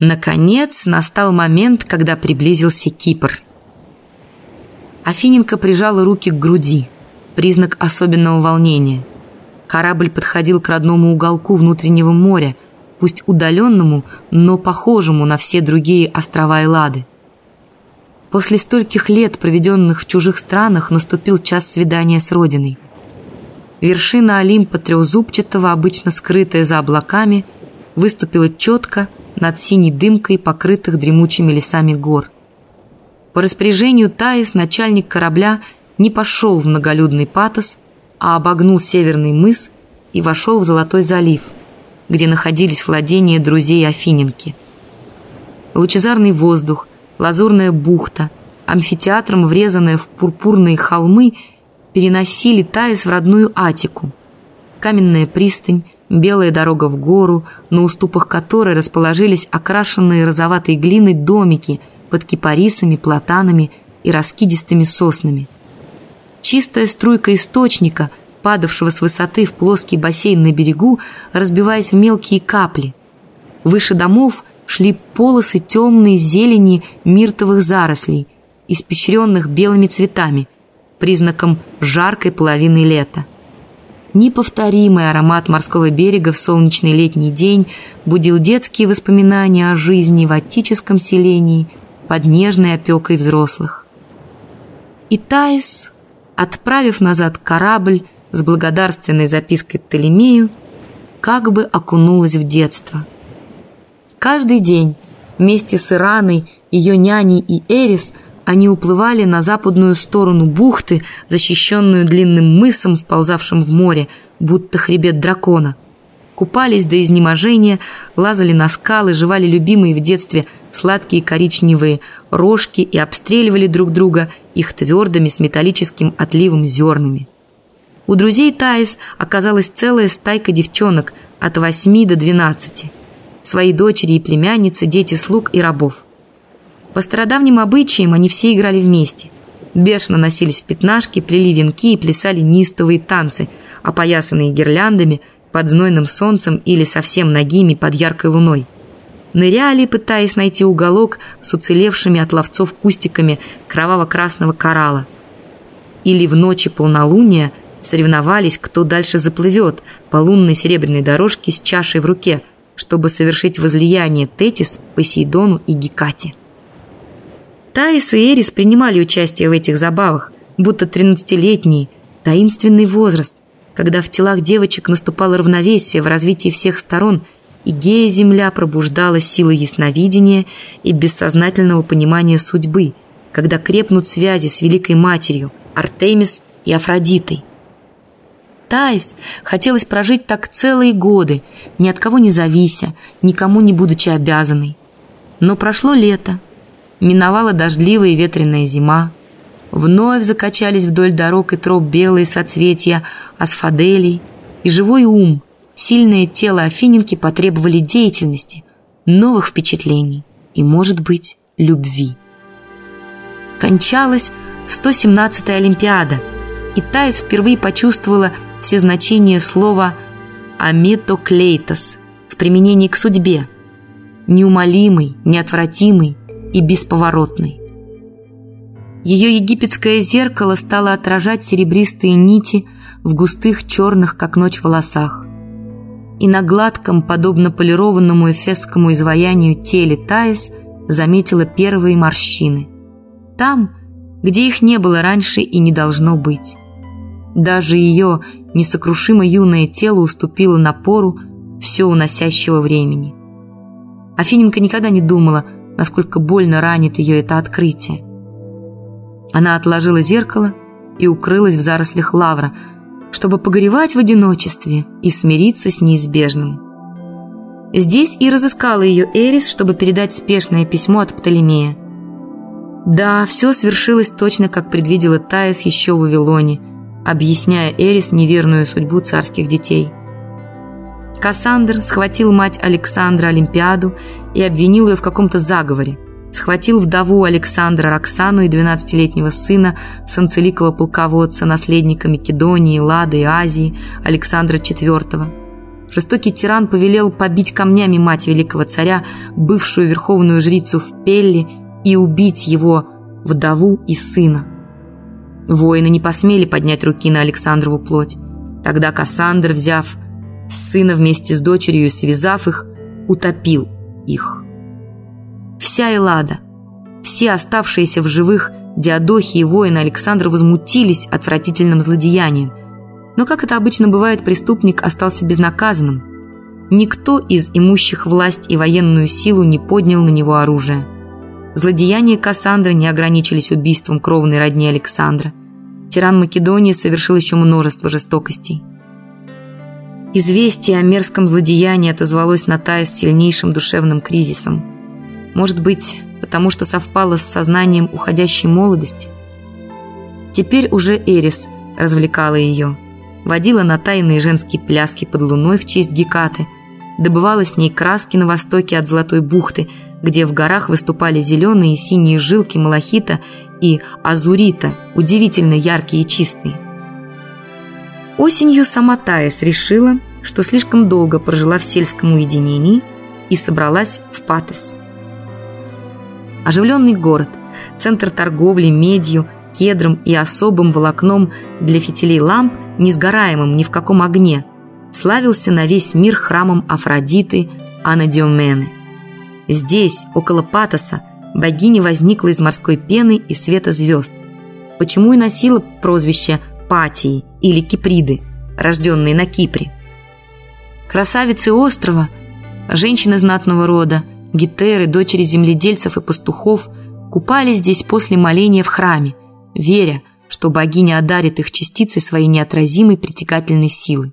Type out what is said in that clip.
Наконец настал момент, когда приблизился Кипр. Афиненко прижала руки к груди, признак особенного волнения. Корабль подходил к родному уголку внутреннего моря, пусть удаленному, но похожему на все другие острова Эллады. После стольких лет, проведенных в чужих странах, наступил час свидания с Родиной. Вершина Олимпа трехзубчатого, обычно скрытая за облаками, выступила четко над синей дымкой покрытых дремучими лесами гор. По распоряжению Таис начальник корабля не пошел в многолюдный патос, а обогнул северный мыс и вошел в Золотой залив, где находились владения друзей Афиненки. Лучезарный воздух, лазурная бухта, амфитеатром врезанная в пурпурные холмы переносили Таис в родную Атику. Каменная пристань, белая дорога в гору, на уступах которой расположились окрашенные розоватой глиной домики под кипарисами, платанами и раскидистыми соснами. Чистая струйка источника, падавшего с высоты в плоский бассейн на берегу, разбиваясь в мелкие капли. Выше домов шли полосы темной зелени миртовых зарослей, испещренных белыми цветами, признаком жаркой половины лета. Неповторимый аромат морского берега в солнечный летний день будил детские воспоминания о жизни в отическом селении под нежной опекой взрослых. И Таис, отправив назад корабль с благодарственной запиской Птолемею, как бы окунулась в детство. Каждый день вместе с Ираной, ее няней и Эрис – они уплывали на западную сторону бухты, защищенную длинным мысом, вползавшим в море, будто хребет дракона. Купались до изнеможения, лазали на скалы, жевали любимые в детстве сладкие коричневые рожки и обстреливали друг друга их твердыми с металлическим отливом зернами. У друзей Таис оказалась целая стайка девчонок от 8 до 12. Свои дочери и племянницы, дети слуг и рабов. По стародавним обычаям они все играли вместе. Бешено носились в пятнашки, плели венки и плясали нистовые танцы, опоясанные гирляндами под знойным солнцем или совсем нагими под яркой луной. Ныряли, пытаясь найти уголок с уцелевшими от ловцов кустиками кроваво-красного коралла. Или в ночи полнолуния соревновались, кто дальше заплывет по лунной серебряной дорожке с чашей в руке, чтобы совершить возлияние Тетис, Посейдону и Гекате. Таис и Эрис принимали участие в этих забавах, будто тринадцатилетние, таинственный возраст, когда в телах девочек наступало равновесие в развитии всех сторон, и гея-земля пробуждала силы ясновидения и бессознательного понимания судьбы, когда крепнут связи с Великой Матерью, Артемис и Афродитой. Таис хотелось прожить так целые годы, ни от кого не завися, никому не будучи обязанной. Но прошло лето, Миновала дождливая и ветреная зима. Вновь закачались вдоль дорог и троп белые соцветия асфаделей. И живой ум, сильное тело Афиненки потребовали деятельности, новых впечатлений и, может быть, любви. Кончалась 117-я Олимпиада, и Таис впервые почувствовала все значения слова «аметоклейтос» в применении к судьбе. Неумолимый, неотвратимый, и бесповоротной. Ее египетское зеркало стало отражать серебристые нити в густых черных, как ночь, волосах. И на гладком, подобно полированному эфесскому изваянию теле Таис заметила первые морщины. Там, где их не было раньше и не должно быть. Даже ее несокрушимо юное тело уступило напору все уносящего времени. Афиненко никогда не думала, насколько больно ранит ее это открытие. Она отложила зеркало и укрылась в зарослях лавра, чтобы погоревать в одиночестве и смириться с неизбежным. Здесь и разыскала ее Эрис, чтобы передать спешное письмо от Птолемея. Да, все свершилось точно, как предвидела Таис еще в Вавилоне, объясняя Эрис неверную судьбу царских детей – Кассандр схватил мать Александра Олимпиаду и обвинил ее в каком-то заговоре. Схватил вдову Александра Роксану и 12-летнего сына санцеликова полководца, наследника Македонии, Лады и Азии Александра IV. жестокий тиран повелел побить камнями мать великого царя, бывшую верховную жрицу в Пелле, и убить его вдову и сына. Воины не посмели поднять руки на Александрову плоть. Тогда Кассандр, взяв сына вместе с дочерью связав их, утопил их. Вся Эллада, все оставшиеся в живых Диадохи и воины Александра возмутились отвратительным злодеянием. Но, как это обычно бывает, преступник остался безнаказанным. Никто из имущих власть и военную силу не поднял на него оружие. Злодеяния Кассандры не ограничились убийством кровной родни Александра. Тиран Македонии совершил еще множество жестокостей. Известие о мерзком злодеянии отозвалось на Тае с сильнейшим душевным кризисом. Может быть, потому что совпало с сознанием уходящей молодости? Теперь уже Эрис развлекала ее. Водила на тайные женские пляски под луной в честь Гекаты, добывала с ней краски на востоке от Золотой бухты – где в горах выступали зеленые и синие жилки малахита и азурита, удивительно яркие и чистые. Осенью сама Таис решила, что слишком долго прожила в сельском уединении и собралась в Патес. Оживленный город, центр торговли медью, кедром и особым волокном для фитилей ламп, несгораемым ни в каком огне, славился на весь мир храмом Афродиты Анадиомены – Здесь, около Патоса, богиня возникла из морской пены и света звезд. Почему и носила прозвище Патии или Киприды, рожденные на Кипре. Красавицы острова, женщины знатного рода, гетеры, дочери земледельцев и пастухов купались здесь после моления в храме, веря, что богиня одарит их частицей своей неотразимой притягательной силы.